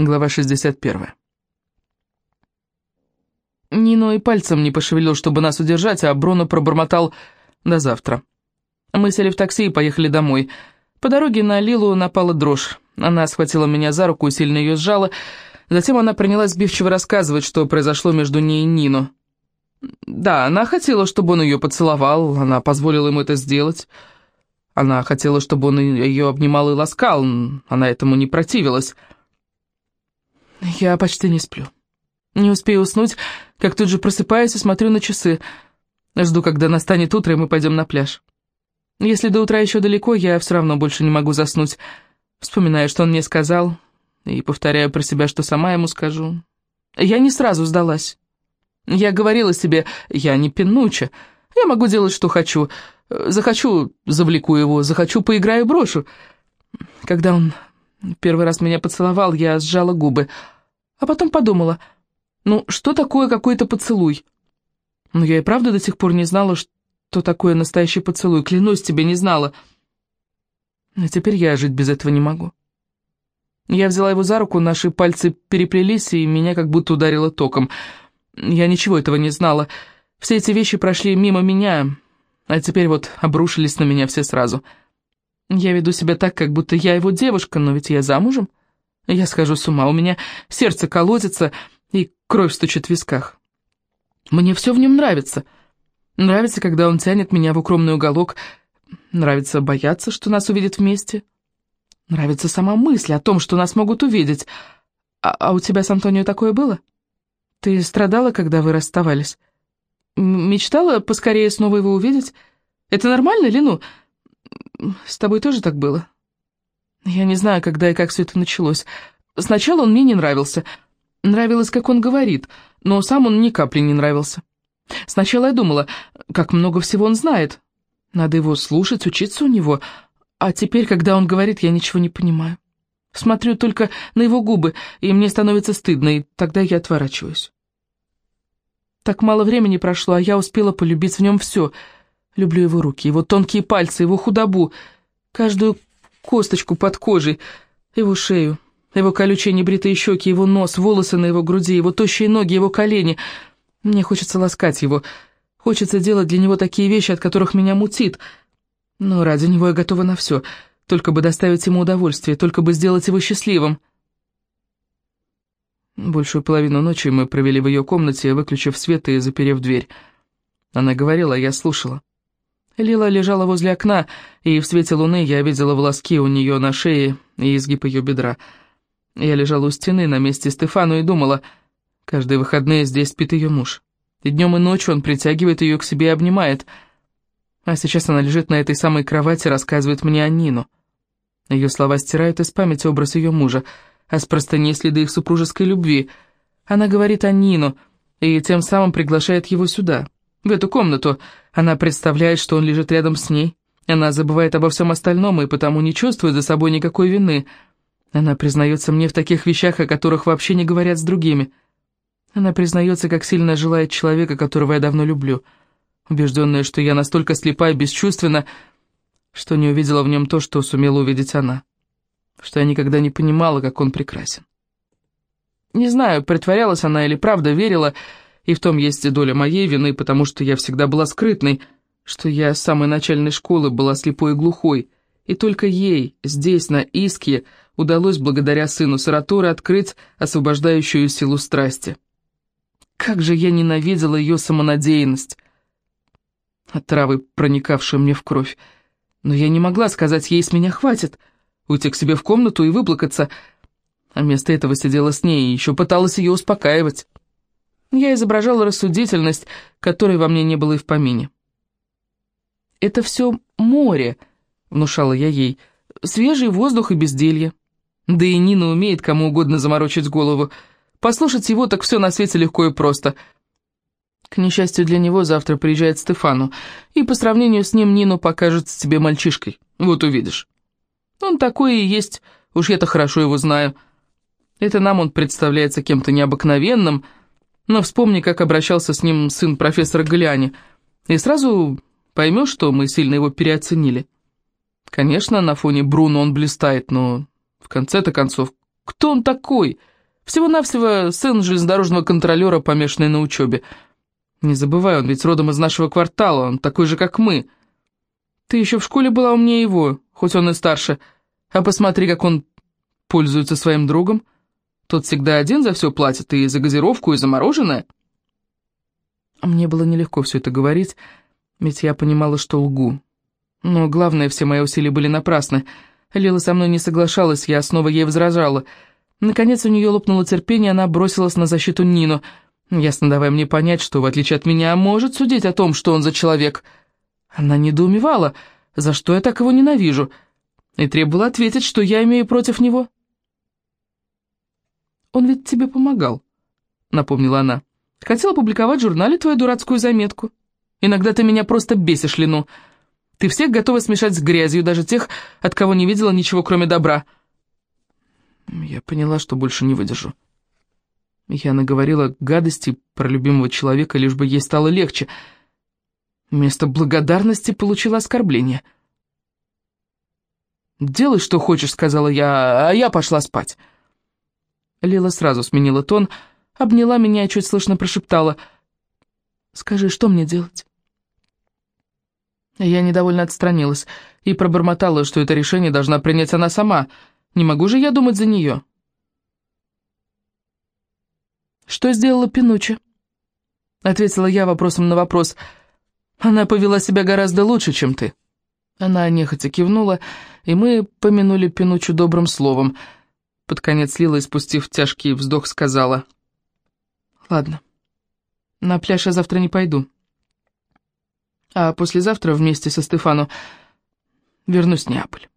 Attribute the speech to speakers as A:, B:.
A: Глава 61. Нино и пальцем не пошевелил, чтобы нас удержать, а Бруно пробормотал «до завтра». Мы сели в такси и поехали домой. По дороге на Лилу напала дрожь. Она схватила меня за руку и сильно ее сжала. Затем она принялась сбивчиво рассказывать, что произошло между ней и Нино. Да, она хотела, чтобы он ее поцеловал, она позволила ему это сделать. Она хотела, чтобы он ее обнимал и ласкал, она этому не противилась. Я почти не сплю. Не успею уснуть, как тут же просыпаюсь и смотрю на часы. Жду, когда настанет утро, и мы пойдем на пляж. Если до утра еще далеко, я все равно больше не могу заснуть. Вспоминаю, что он мне сказал, и повторяю про себя, что сама ему скажу. Я не сразу сдалась. Я говорила себе, я не пинуча, я могу делать, что хочу. Захочу, завлеку его, захочу, поиграю, брошу. Когда он Первый раз меня поцеловал, я сжала губы, а потом подумала, ну, что такое какой-то поцелуй? Но я и правда до сих пор не знала, что такое настоящий поцелуй, клянусь тебе, не знала. А теперь я жить без этого не могу. Я взяла его за руку, наши пальцы переплелись, и меня как будто ударило током. Я ничего этого не знала. Все эти вещи прошли мимо меня, а теперь вот обрушились на меня все сразу — я веду себя так, как будто я его девушка, но ведь я замужем. Я схожу с ума, у меня сердце колотится и кровь стучит в висках. Мне все в нем нравится. Нравится, когда он тянет меня в укромный уголок. Нравится бояться, что нас увидят вместе. Нравится сама мысль о том, что нас могут увидеть. А, а у тебя с Антонио такое было? Ты страдала, когда вы расставались? Мечтала поскорее снова его увидеть? Это нормально, Лину? С тобой тоже так было? Я не знаю, когда и как все это началось. Сначала он мне не нравился. Нравилось, как он говорит, но сам он ни капли не нравился. Сначала я думала, как много всего он знает. Надо его слушать, учиться у него. А теперь, когда он говорит, я ничего не понимаю. Смотрю только на его губы, и мне становится стыдно, и тогда я отворачиваюсь. Так мало времени прошло, а я успела полюбить в нем все — Люблю его руки, его тонкие пальцы, его худобу, каждую косточку под кожей, его шею, его колючие небритые щеки, его нос, волосы на его груди, его тощие ноги, его колени. Мне хочется ласкать его, хочется делать для него такие вещи, от которых меня мутит. Но ради него я готова на все, только бы доставить ему удовольствие, только бы сделать его счастливым. Большую половину ночи мы провели в ее комнате, выключив свет и заперев дверь. Она говорила, а я слушала. Лила лежала возле окна, и в свете луны я видела волоски у нее на шее и изгиб ее бедра. Я лежала у стены на месте Стефану и думала, каждые выходные здесь спит ее муж. И днем и ночью он притягивает ее к себе и обнимает. А сейчас она лежит на этой самой кровати и рассказывает мне о Нину. Ее слова стирают из памяти образ ее мужа, а с простыней следы их супружеской любви. Она говорит о Нину и тем самым приглашает его сюда в эту комнату. Она представляет, что он лежит рядом с ней. Она забывает обо всем остальном и потому не чувствует за собой никакой вины. Она признается мне в таких вещах, о которых вообще не говорят с другими. Она признается, как сильно желает человека, которого я давно люблю, убежденная, что я настолько слепа и бесчувственна, что не увидела в нем то, что сумела увидеть она, что я никогда не понимала, как он прекрасен. Не знаю, притворялась она или правда верила, и в том есть и доля моей вины, потому что я всегда была скрытной, что я с самой начальной школы была слепой и глухой, и только ей, здесь, на Иске, удалось благодаря сыну Саратуры открыть освобождающую силу страсти. Как же я ненавидела ее самонадеянность, отравы, проникавшую мне в кровь. Но я не могла сказать ей, с меня хватит, уйти к себе в комнату и выплакаться, а вместо этого сидела с ней и еще пыталась ее успокаивать. Я изображала рассудительность, которой во мне не было и в помине. «Это все море», — внушала я ей, — «свежий воздух и безделье». Да и Нина умеет кому угодно заморочить голову. Послушать его так все на свете легко и просто. К несчастью для него, завтра приезжает Стефану, и по сравнению с ним Нину покажется тебе мальчишкой. Вот увидишь. Он такой и есть, уж я-то хорошо его знаю. Это нам он представляется кем-то необыкновенным, — но вспомни, как обращался с ним сын профессора Галиани, и сразу поймешь, что мы сильно его переоценили. Конечно, на фоне Бруно он блистает, но в конце-то концов, Кто он такой? Всего-навсего сын железнодорожного контролера, помешанный на учебе. Не забывай, он ведь родом из нашего квартала, он такой же, как мы. Ты еще в школе была умнее его, хоть он и старше. А посмотри, как он пользуется своим другом. Тот всегда один за все платит, и за газировку, и за мороженое. Мне было нелегко все это говорить, ведь я понимала, что лгу. Но главное, все мои усилия были напрасны. Лила со мной не соглашалась, я снова ей возражала. Наконец у нее лопнуло терпение, она бросилась на защиту Нину, ясно давая мне понять, что, в отличие от меня, может судить о том, что он за человек. Она недоумевала, за что я так его ненавижу, и требовала ответить, что я имею против него. «Он ведь тебе помогал», — напомнила она. «Хотел опубликовать в журнале твою дурацкую заметку. Иногда ты меня просто бесишь, Лину. Ты всех готова смешать с грязью, даже тех, от кого не видела ничего, кроме добра». Я поняла, что больше не выдержу. Я наговорила гадости про любимого человека, лишь бы ей стало легче. Вместо благодарности получила оскорбление. «Делай, что хочешь», — сказала я, а я пошла спать. Лила сразу сменила тон, обняла меня и чуть слышно прошептала. «Скажи, что мне делать?» Я недовольно отстранилась и пробормотала, что это решение должна принять она сама. Не могу же я думать за нее. «Что сделала Пинучи?» Ответила я вопросом на вопрос. «Она повела себя гораздо лучше, чем ты». Она нехотя кивнула, и мы помянули Пинучу добрым словом — под конец Лила, спустив тяжкий вздох, сказала. «Ладно, на пляж я завтра не пойду. А послезавтра вместе со Стефану вернусь в Неаполь».